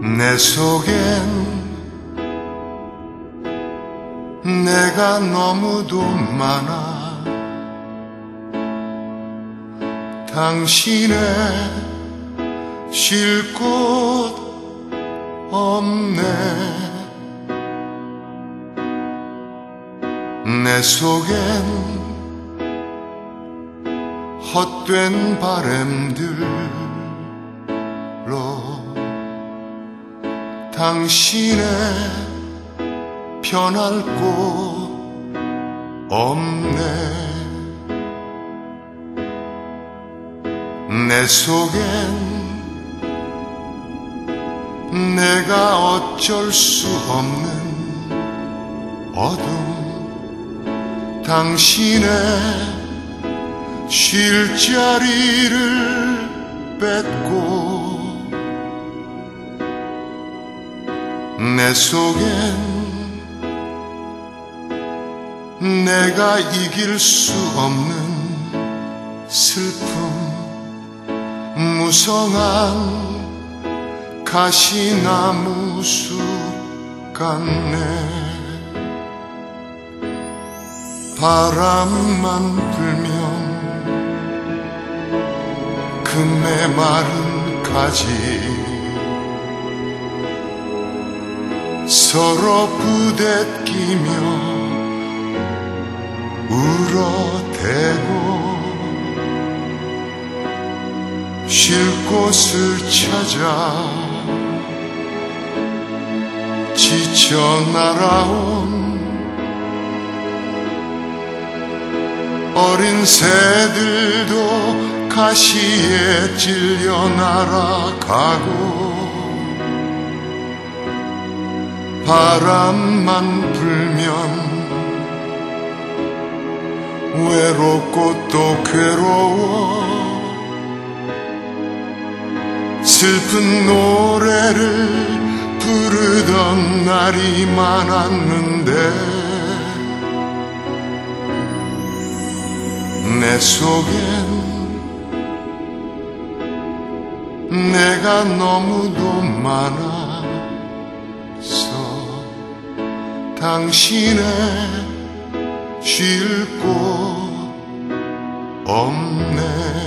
내 속엔 내가 너무도 많아. 당신의 쉴 곳 없네. 내 속엔 헛된 바램들 당신의 편할 곳 없네. 내 속엔 내가 어쩔 수 없는 어둠. 당신의 쉴 자리를 뺏고 내 속엔 내가 이길 수 없는 슬픔 무성한 가시나무 숲 같네. 바람만 불면 그 메마른 가지 서로 부대끼며 울어대고 쉴 곳을 찾아 지쳐 날아온 어린 새들도 가시에 찔려 날아가고 바람만 불면 외롭고 또 괴로워. 슬픈 노래를 부르던 날이 많았는데 내 속엔 내가 너무도 많아 당신의 쉴 곳 없네